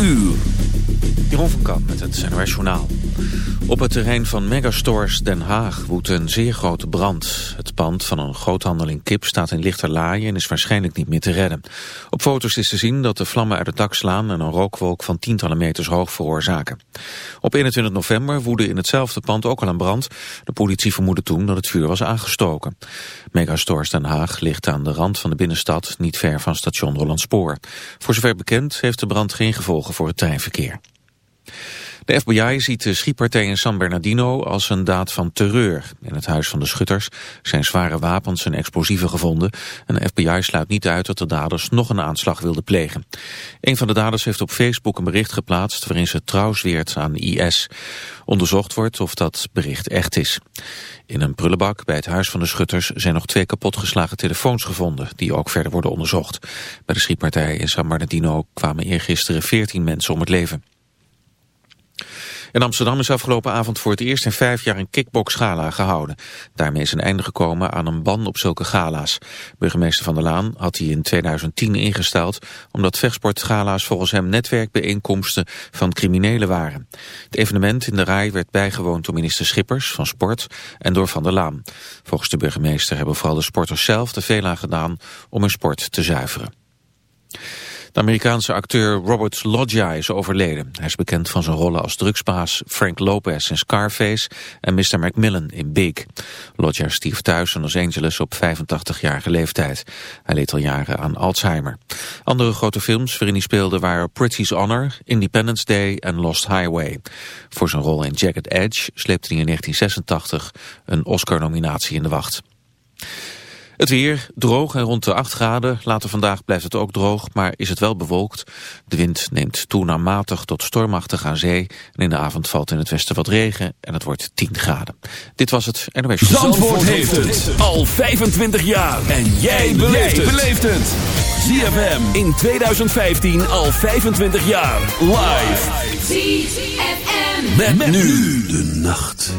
uur. Jeroen van Kamp met het NOS Journaal. Op het terrein van Megastores Den Haag woedt een zeer grote brand. Het pand van een groothandel in kip staat in lichterlaaien en is waarschijnlijk niet meer te redden. Op foto's is te zien dat de vlammen uit het dak slaan en een rookwolk van tientallen meters hoog veroorzaken. Op 21 november woedde in hetzelfde pand ook al een brand. De politie vermoedde toen dat het vuur was aangestoken. Megastores Den Haag ligt aan de rand van de binnenstad, niet ver van station Hollandspoor. Voor zover bekend heeft de brand geen gevolgen voor het treinverkeer. De FBI ziet de schietpartij in San Bernardino als een daad van terreur. In het huis van de schutters zijn zware wapens en explosieven gevonden... en de FBI sluit niet uit dat de daders nog een aanslag wilden plegen. Een van de daders heeft op Facebook een bericht geplaatst... waarin ze trouw zweert aan IS. Onderzocht wordt of dat bericht echt is. In een prullenbak bij het huis van de schutters zijn nog twee kapotgeslagen telefoons gevonden, die ook verder worden onderzocht. Bij de schietpartij in San Bernardino kwamen eergisteren 14 mensen om het leven. In Amsterdam is afgelopen avond voor het eerst in vijf jaar een kickbox-gala gehouden. Daarmee is een einde gekomen aan een ban op zulke gala's. Burgemeester Van der Laan had die in 2010 ingesteld... omdat vechtsportgala's volgens hem netwerkbijeenkomsten van criminelen waren. Het evenement in de RAI werd bijgewoond door minister Schippers van Sport en door Van der Laan. Volgens de burgemeester hebben vooral de sporters zelf te veel aan gedaan om hun sport te zuiveren. De Amerikaanse acteur Robert Loggia is overleden. Hij is bekend van zijn rollen als drugsbaas Frank Lopez in Scarface en Mr. Macmillan in Big. Loggia stierf thuis in Los Angeles op 85-jarige leeftijd. Hij leed al jaren aan Alzheimer. Andere grote films waarin hij speelde waren Pretty's Honor, Independence Day en Lost Highway. Voor zijn rol in Jagged Edge sleepte hij in 1986 een Oscar-nominatie in de wacht. Het weer droog en rond de 8 graden. Later vandaag blijft het ook droog, maar is het wel bewolkt. De wind neemt toe naar matig tot stormachtig aan zee. En in de avond valt in het westen wat regen en het wordt 10 graden. Dit was het NOS. Zandvoort, Zandvoort heeft het al 25 jaar. En jij beleeft het. ZFM in 2015 al 25 jaar. Live. ZFM. met nu de nacht.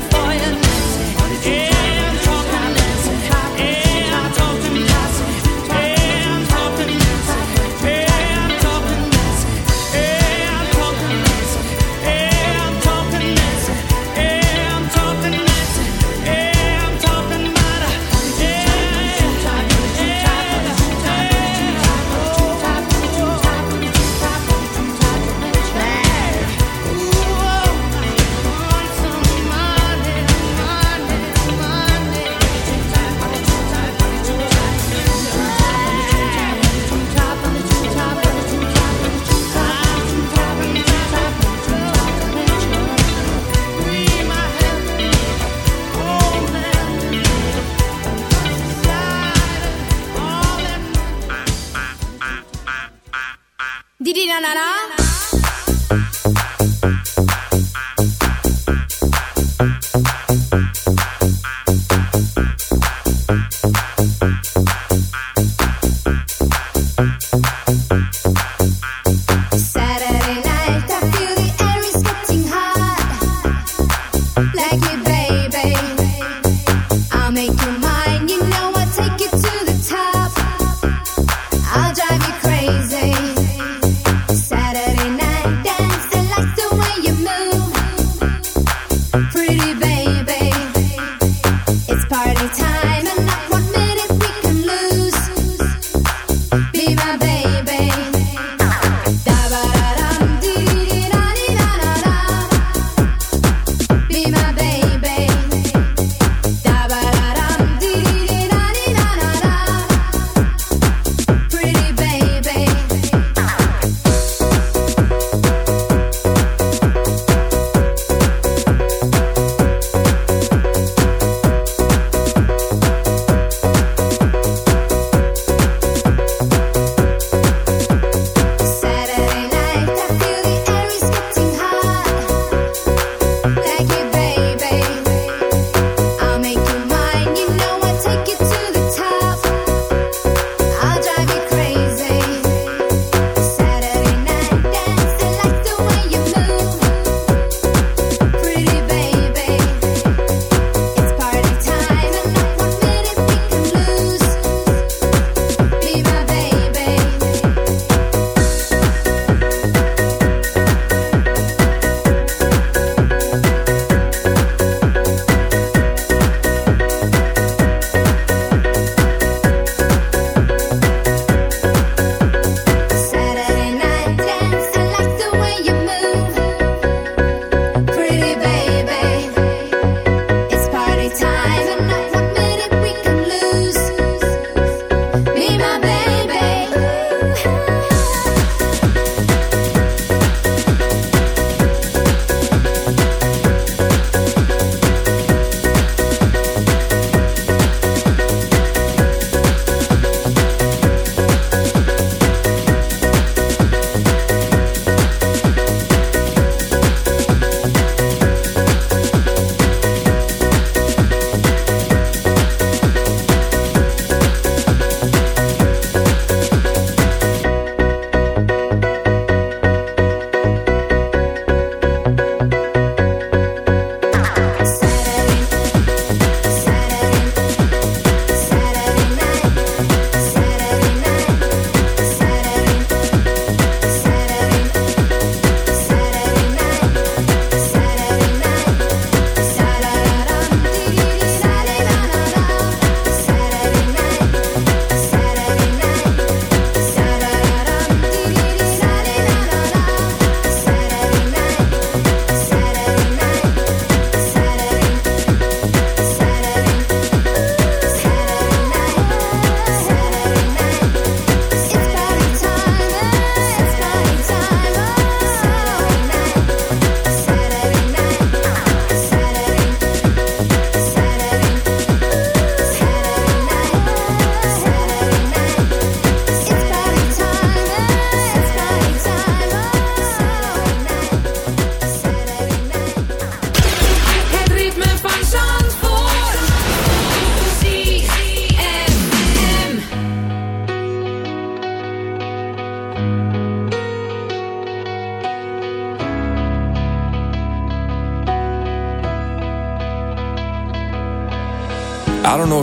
Fire.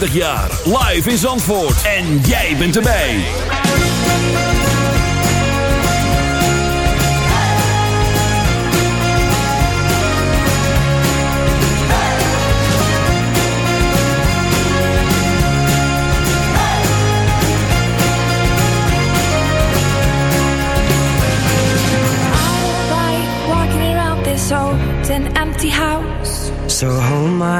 25 jaar. Live in Zandvoort. En jij bent erbij. So hold my